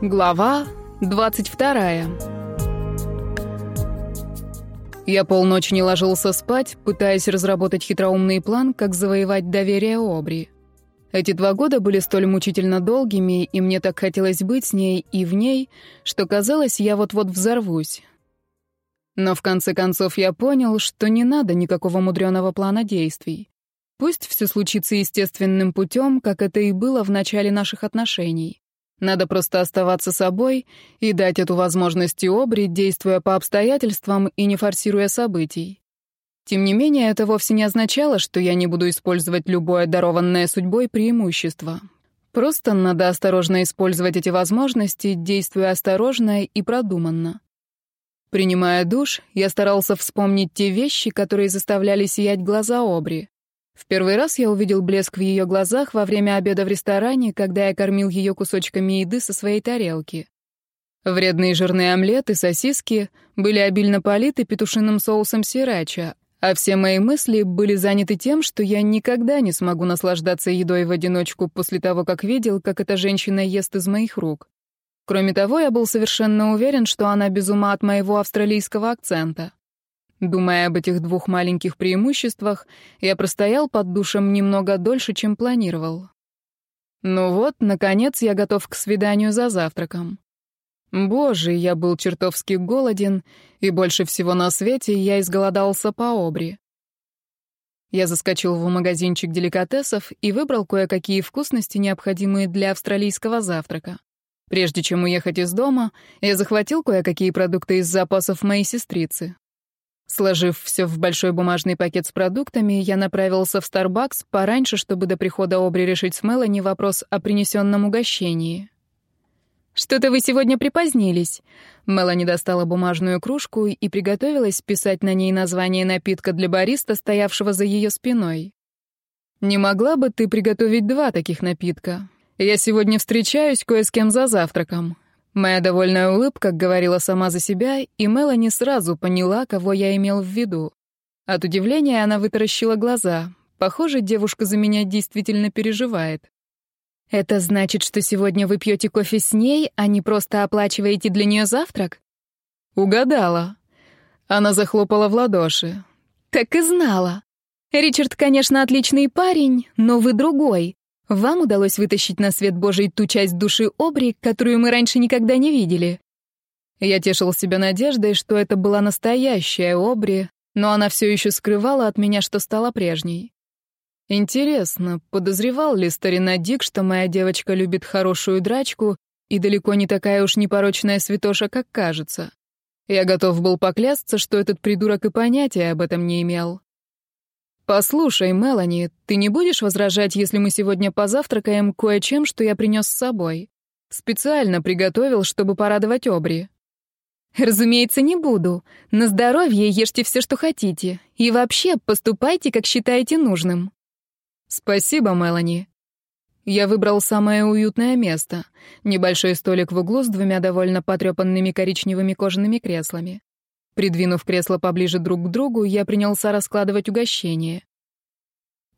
Глава 22 Я полночи не ложился спать, пытаясь разработать хитроумный план, как завоевать доверие Обри. Эти два года были столь мучительно долгими, и мне так хотелось быть с ней и в ней, что казалось, я вот-вот взорвусь. Но в конце концов я понял, что не надо никакого мудреного плана действий. Пусть все случится естественным путем, как это и было в начале наших отношений. Надо просто оставаться собой и дать эту возможность Обри действуя по обстоятельствам и не форсируя событий. Тем не менее, это вовсе не означало, что я не буду использовать любое дарованное судьбой преимущество. Просто надо осторожно использовать эти возможности, действуя осторожно и продуманно. Принимая душ, я старался вспомнить те вещи, которые заставляли сиять глаза Обри. В первый раз я увидел блеск в ее глазах во время обеда в ресторане, когда я кормил ее кусочками еды со своей тарелки. Вредные жирные омлеты, сосиски были обильно политы петушиным соусом сирача, а все мои мысли были заняты тем, что я никогда не смогу наслаждаться едой в одиночку после того, как видел, как эта женщина ест из моих рук. Кроме того, я был совершенно уверен, что она без ума от моего австралийского акцента. Думая об этих двух маленьких преимуществах, я простоял под душем немного дольше, чем планировал. Ну вот, наконец, я готов к свиданию за завтраком. Боже, я был чертовски голоден, и больше всего на свете я изголодался по обри. Я заскочил в магазинчик деликатесов и выбрал кое-какие вкусности, необходимые для австралийского завтрака. Прежде чем уехать из дома, я захватил кое-какие продукты из запасов моей сестрицы. Сложив все в большой бумажный пакет с продуктами, я направился в Starbucks пораньше, чтобы до прихода Обри решить с Мелани вопрос о принесенном угощении. «Что-то вы сегодня припозднились». Мелани достала бумажную кружку и приготовилась писать на ней название напитка для бариста, стоявшего за ее спиной. «Не могла бы ты приготовить два таких напитка? Я сегодня встречаюсь кое с кем за завтраком. Моя довольная улыбка говорила сама за себя, и Мелани сразу поняла, кого я имел в виду. От удивления она вытаращила глаза. Похоже, девушка за меня действительно переживает. «Это значит, что сегодня вы пьете кофе с ней, а не просто оплачиваете для нее завтрак?» «Угадала». Она захлопала в ладоши. «Так и знала. Ричард, конечно, отличный парень, но вы другой. Вам удалось вытащить на свет Божий ту часть души Обри, которую мы раньше никогда не видели. Я тешил себя надеждой, что это была настоящая Обри, но она все еще скрывала от меня, что стала прежней. Интересно, подозревал ли старина Дик, что моя девочка любит хорошую драчку и далеко не такая уж непорочная святоша, как кажется? Я готов был поклясться, что этот придурок и понятия об этом не имел. «Послушай, Мелани, ты не будешь возражать, если мы сегодня позавтракаем кое-чем, что я принес с собой? Специально приготовил, чтобы порадовать Обри». «Разумеется, не буду. На здоровье ешьте все, что хотите. И вообще поступайте, как считаете нужным». «Спасибо, Мелани». Я выбрал самое уютное место. Небольшой столик в углу с двумя довольно потрепанными коричневыми кожаными креслами. Придвинув кресло поближе друг к другу, я принялся раскладывать угощение.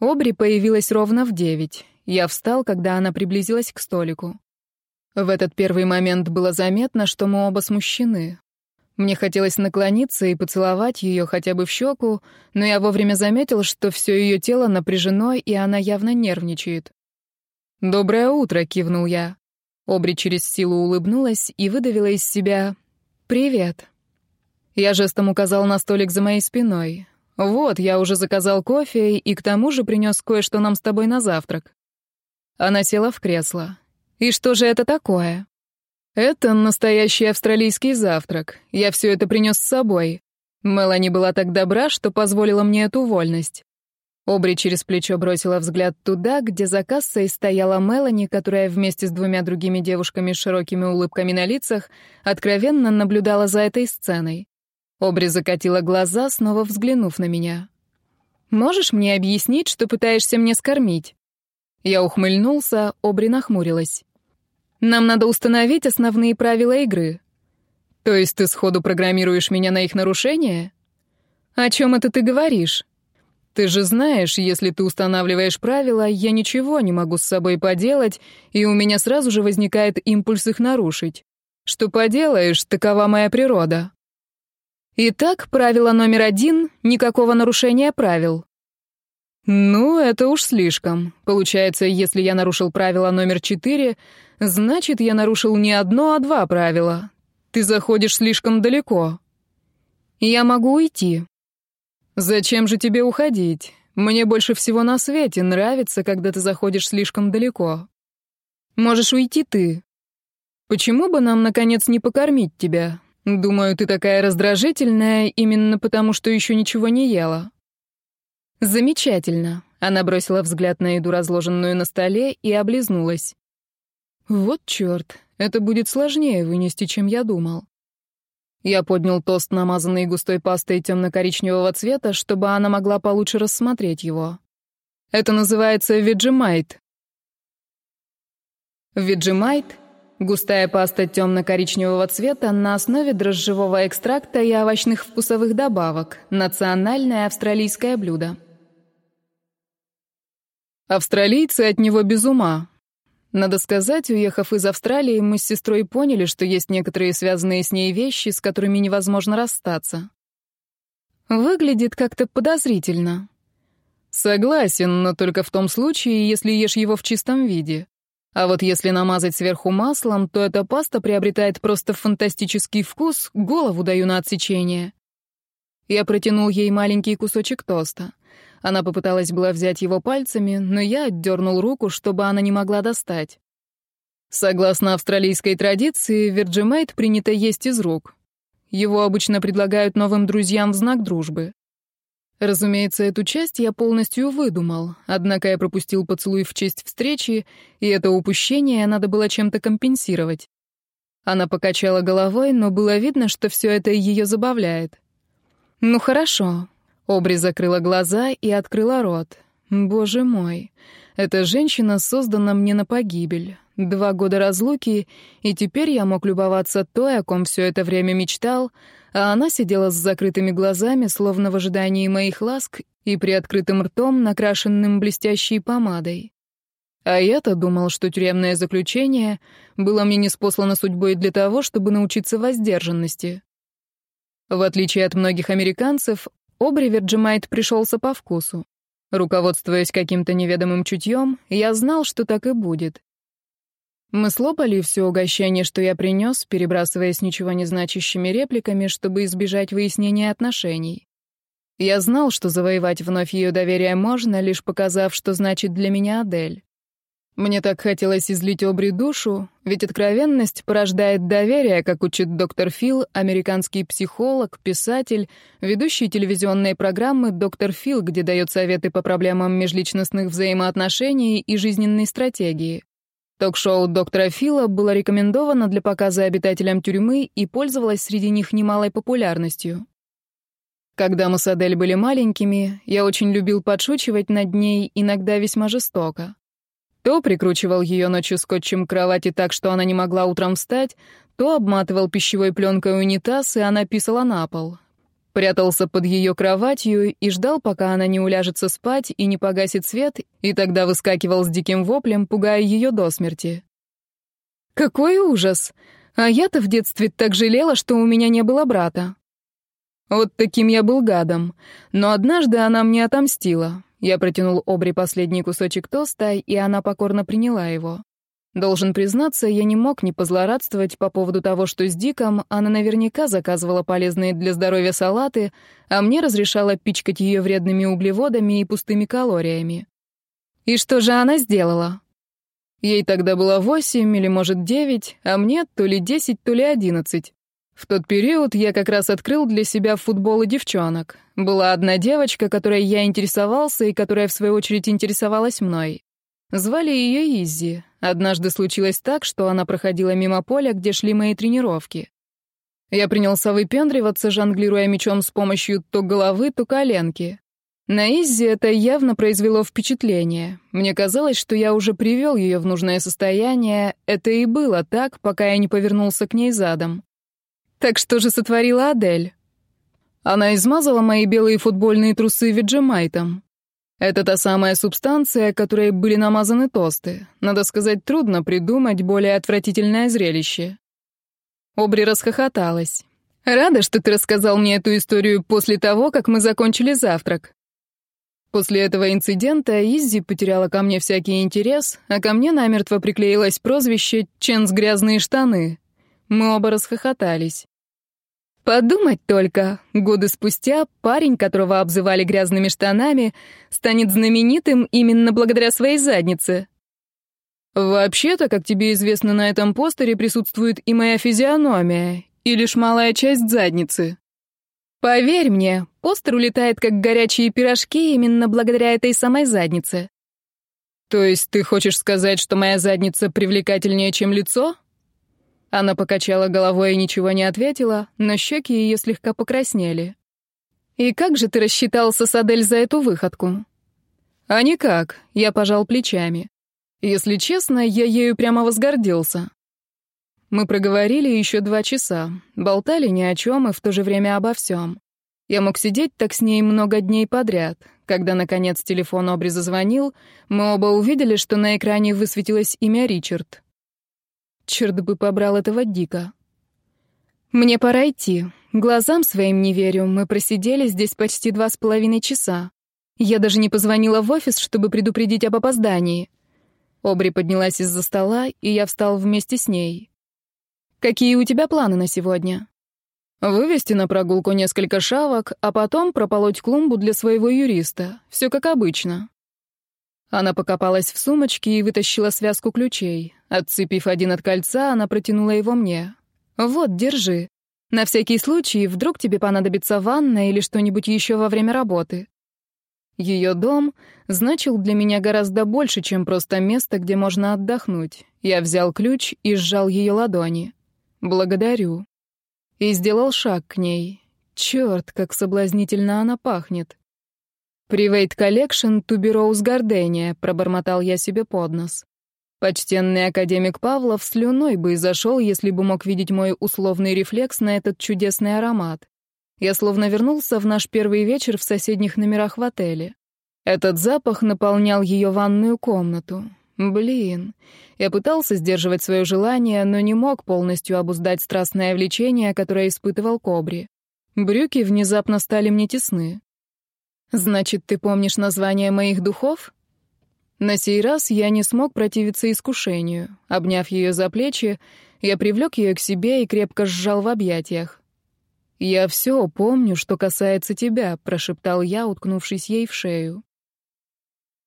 Обри появилась ровно в девять. Я встал, когда она приблизилась к столику. В этот первый момент было заметно, что мы оба смущены. Мне хотелось наклониться и поцеловать ее хотя бы в щеку, но я вовремя заметил, что все ее тело напряжено, и она явно нервничает. «Доброе утро», — кивнул я. Обри через силу улыбнулась и выдавила из себя «Привет». Я жестом указал на столик за моей спиной. «Вот, я уже заказал кофе и к тому же принес кое-что нам с тобой на завтрак». Она села в кресло. «И что же это такое?» «Это настоящий австралийский завтрак. Я все это принес с собой. Мелани была так добра, что позволила мне эту вольность». Обри через плечо бросила взгляд туда, где за кассой стояла Мелани, которая вместе с двумя другими девушками с широкими улыбками на лицах откровенно наблюдала за этой сценой. Обри закатила глаза, снова взглянув на меня. «Можешь мне объяснить, что пытаешься мне скормить?» Я ухмыльнулся, Обри нахмурилась. «Нам надо установить основные правила игры». «То есть ты сходу программируешь меня на их нарушение?» «О чем это ты говоришь?» Ты же знаешь, если ты устанавливаешь правила, я ничего не могу с собой поделать, и у меня сразу же возникает импульс их нарушить. Что поделаешь, такова моя природа. Итак, правило номер один — никакого нарушения правил. Ну, это уж слишком. Получается, если я нарушил правило номер четыре, значит, я нарушил не одно, а два правила. Ты заходишь слишком далеко. Я могу уйти. Зачем же тебе уходить? Мне больше всего на свете нравится, когда ты заходишь слишком далеко. Можешь уйти ты. Почему бы нам, наконец, не покормить тебя? Думаю, ты такая раздражительная именно потому, что еще ничего не ела. Замечательно. Она бросила взгляд на еду, разложенную на столе, и облизнулась. Вот черт, это будет сложнее вынести, чем я думал. Я поднял тост, намазанный густой пастой темно-коричневого цвета, чтобы она могла получше рассмотреть его. Это называется веджимайт. Веджимайт — Густая паста темно-коричневого цвета на основе дрожжевого экстракта и овощных вкусовых добавок. Национальное австралийское блюдо. Австралийцы от него без ума. Надо сказать, уехав из Австралии, мы с сестрой поняли, что есть некоторые связанные с ней вещи, с которыми невозможно расстаться. Выглядит как-то подозрительно. Согласен, но только в том случае, если ешь его в чистом виде. А вот если намазать сверху маслом, то эта паста приобретает просто фантастический вкус, голову даю на отсечение. Я протянул ей маленький кусочек тоста. Она попыталась была взять его пальцами, но я отдернул руку, чтобы она не могла достать. Согласно австралийской традиции, верджимейт принято есть из рук. Его обычно предлагают новым друзьям в знак дружбы. Разумеется, эту часть я полностью выдумал, однако я пропустил поцелуй в честь встречи, и это упущение надо было чем-то компенсировать. Она покачала головой, но было видно, что все это ее забавляет. «Ну хорошо». Обри закрыла глаза и открыла рот. «Боже мой, эта женщина создана мне на погибель. Два года разлуки, и теперь я мог любоваться той, о ком все это время мечтал — а она сидела с закрытыми глазами, словно в ожидании моих ласк, и приоткрытым ртом, накрашенным блестящей помадой. А я-то думал, что тюремное заключение было мне неспослано судьбой для того, чтобы научиться воздержанности. В отличие от многих американцев, Обри Веджимайт пришелся по вкусу. Руководствуясь каким-то неведомым чутьем, я знал, что так и будет. Мы слопали все угощение, что я принес, перебрасываясь ничего не значащими репликами, чтобы избежать выяснения отношений. Я знал, что завоевать вновь ее доверие можно, лишь показав, что значит для меня Адель. Мне так хотелось излить Обри душу, ведь откровенность порождает доверие, как учит доктор Фил, американский психолог, писатель, ведущий телевизионной программы «Доктор Фил», где дает советы по проблемам межличностных взаимоотношений и жизненной стратегии. Ток-шоу «Доктора Фила» было рекомендовано для показа обитателям тюрьмы и пользовалось среди них немалой популярностью. Когда мы с Адель были маленькими, я очень любил подшучивать над ней, иногда весьма жестоко. То прикручивал ее ночью скотчем к кровати так, что она не могла утром встать, то обматывал пищевой пленкой унитаз, и она писала на пол прятался под ее кроватью и ждал, пока она не уляжется спать и не погасит свет, и тогда выскакивал с диким воплем, пугая ее до смерти. «Какой ужас! А я-то в детстве так жалела, что у меня не было брата». Вот таким я был гадом. Но однажды она мне отомстила. Я протянул Обри последний кусочек тоста, и она покорно приняла его. Должен признаться, я не мог не позлорадствовать по поводу того, что с Диком она наверняка заказывала полезные для здоровья салаты, а мне разрешала пичкать ее вредными углеводами и пустыми калориями. И что же она сделала? Ей тогда было восемь или, может, девять, а мне то ли десять, то ли одиннадцать. В тот период я как раз открыл для себя футбол и девчонок. Была одна девочка, которой я интересовался и которая, в свою очередь, интересовалась мной. Звали ее Изи. Однажды случилось так, что она проходила мимо поля, где шли мои тренировки. Я принялся выпендриваться, жонглируя мечом с помощью то головы, то коленки. На Иззи это явно произвело впечатление. Мне казалось, что я уже привел ее в нужное состояние. Это и было так, пока я не повернулся к ней задом. Так что же сотворила Адель? Она измазала мои белые футбольные трусы виджемайтом. Это та самая субстанция, которой были намазаны тосты. Надо сказать, трудно придумать более отвратительное зрелище. Обри расхохоталась. «Рада, что ты рассказал мне эту историю после того, как мы закончили завтрак». После этого инцидента Изи потеряла ко мне всякий интерес, а ко мне намертво приклеилось прозвище «Ченс грязные штаны». Мы оба расхохотались. Подумать только, годы спустя парень, которого обзывали грязными штанами, станет знаменитым именно благодаря своей заднице. Вообще-то, как тебе известно, на этом постере присутствует и моя физиономия, и лишь малая часть задницы. Поверь мне, постер улетает как горячие пирожки именно благодаря этой самой заднице. То есть ты хочешь сказать, что моя задница привлекательнее, чем лицо? Она покачала головой и ничего не ответила, но щеки ее слегка покраснели. «И как же ты рассчитался с Адель за эту выходку?» «А никак», — я пожал плечами. «Если честно, я ею прямо возгордился». Мы проговорили еще два часа, болтали ни о чем и в то же время обо всем. Я мог сидеть так с ней много дней подряд. Когда, наконец, телефон Обри зазвонил, мы оба увидели, что на экране высветилось имя Ричард — Черт бы побрал этого дика! Мне пора идти. Глазам своим не верю. Мы просидели здесь почти два с половиной часа. Я даже не позвонила в офис, чтобы предупредить об опоздании. Обри поднялась из-за стола, и я встал вместе с ней. «Какие у тебя планы на сегодня?» «Вывести на прогулку несколько шавок, а потом прополоть клумбу для своего юриста. Все как обычно». Она покопалась в сумочке и вытащила связку ключей. Отцепив один от кольца, она протянула его мне. «Вот, держи. На всякий случай, вдруг тебе понадобится ванна или что-нибудь еще во время работы». Ее дом значил для меня гораздо больше, чем просто место, где можно отдохнуть. Я взял ключ и сжал ее ладони. «Благодарю». И сделал шаг к ней. Черт, как соблазнительно она пахнет. «Private Collection Tuberose — пробормотал я себе под нос. Почтенный академик Павлов слюной бы изошел, если бы мог видеть мой условный рефлекс на этот чудесный аромат. Я словно вернулся в наш первый вечер в соседних номерах в отеле. Этот запах наполнял ее ванную комнату. Блин. Я пытался сдерживать свое желание, но не мог полностью обуздать страстное влечение, которое испытывал Кобри. Брюки внезапно стали мне тесны. «Значит, ты помнишь название моих духов?» На сей раз я не смог противиться искушению. Обняв ее за плечи, я привлек ее к себе и крепко сжал в объятиях. «Я все помню, что касается тебя», — прошептал я, уткнувшись ей в шею.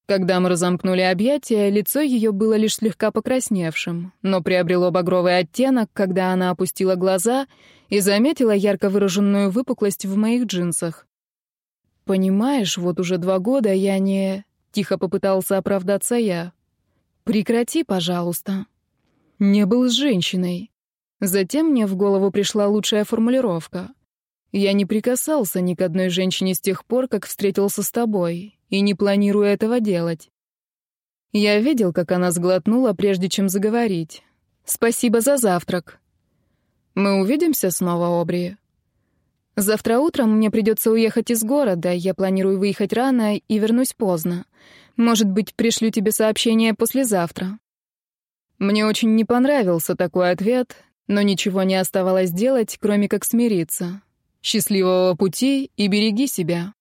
Когда мы разомкнули объятия, лицо ее было лишь слегка покрасневшим, но приобрело багровый оттенок, когда она опустила глаза и заметила ярко выраженную выпуклость в моих джинсах. «Понимаешь, вот уже два года я не...» Тихо попытался оправдаться я. «Прекрати, пожалуйста». «Не был с женщиной». Затем мне в голову пришла лучшая формулировка. «Я не прикасался ни к одной женщине с тех пор, как встретился с тобой, и не планирую этого делать». Я видел, как она сглотнула, прежде чем заговорить. «Спасибо за завтрак». «Мы увидимся снова, Обри?» Завтра утром мне придется уехать из города, я планирую выехать рано и вернусь поздно. Может быть, пришлю тебе сообщение послезавтра». Мне очень не понравился такой ответ, но ничего не оставалось делать, кроме как смириться. Счастливого пути и береги себя.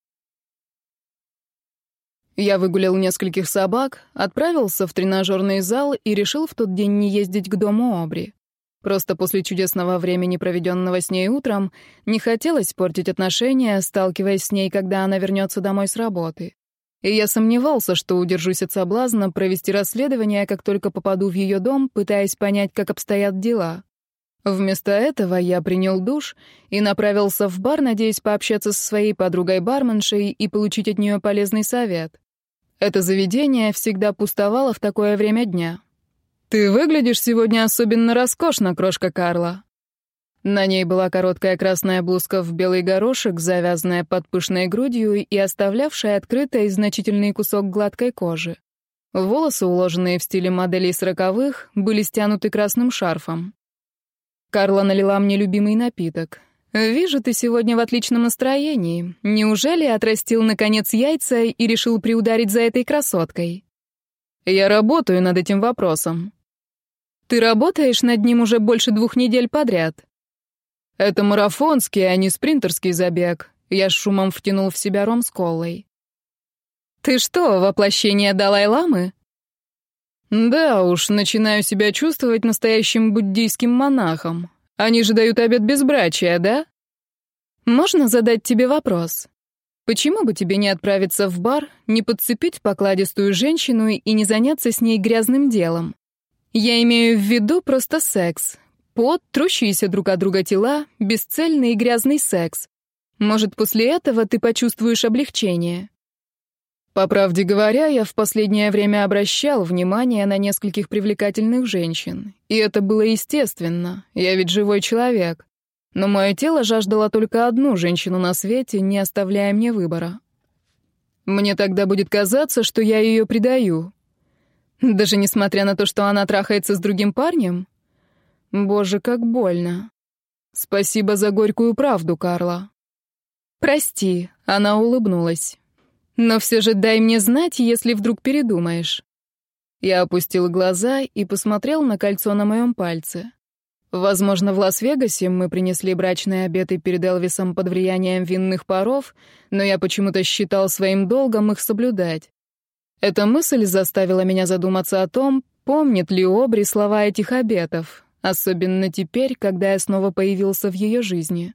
Я выгулял нескольких собак, отправился в тренажерный зал и решил в тот день не ездить к дому Обри. Просто после чудесного времени, проведенного с ней утром, не хотелось портить отношения, сталкиваясь с ней, когда она вернется домой с работы. И я сомневался, что удержусь от соблазна провести расследование, как только попаду в ее дом, пытаясь понять, как обстоят дела. Вместо этого я принял душ и направился в бар, надеясь пообщаться со своей подругой-барменшей и получить от нее полезный совет. Это заведение всегда пустовало в такое время дня. «Ты выглядишь сегодня особенно роскошно, крошка Карла». На ней была короткая красная блузка в белый горошек, завязанная под пышной грудью и оставлявшая открытой значительный кусок гладкой кожи. Волосы, уложенные в стиле моделей сороковых, были стянуты красным шарфом. Карла налила мне любимый напиток. «Вижу, ты сегодня в отличном настроении. Неужели отрастил, наконец, яйца и решил приударить за этой красоткой?» «Я работаю над этим вопросом», ты работаешь над ним уже больше двух недель подряд. Это марафонский, а не спринтерский забег. Я с шумом втянул в себя ром с колой. Ты что, воплощение Далай-ламы? Да уж, начинаю себя чувствовать настоящим буддийским монахом. Они же дают обед безбрачия, да? Можно задать тебе вопрос? Почему бы тебе не отправиться в бар, не подцепить покладистую женщину и не заняться с ней грязным делом? Я имею в виду просто секс. Пот, трущиеся друг от друга тела, бесцельный и грязный секс. Может, после этого ты почувствуешь облегчение. По правде говоря, я в последнее время обращал внимание на нескольких привлекательных женщин. И это было естественно, я ведь живой человек. Но мое тело жаждало только одну женщину на свете, не оставляя мне выбора. Мне тогда будет казаться, что я ее предаю. Даже несмотря на то, что она трахается с другим парнем? Боже, как больно. Спасибо за горькую правду, Карла. Прости, она улыбнулась. Но все же дай мне знать, если вдруг передумаешь. Я опустил глаза и посмотрел на кольцо на моем пальце. Возможно, в Лас-Вегасе мы принесли брачные обеты перед Элвисом под влиянием винных паров, но я почему-то считал своим долгом их соблюдать. Эта мысль заставила меня задуматься о том, помнит ли Обри слова этих обетов, особенно теперь, когда я снова появился в ее жизни.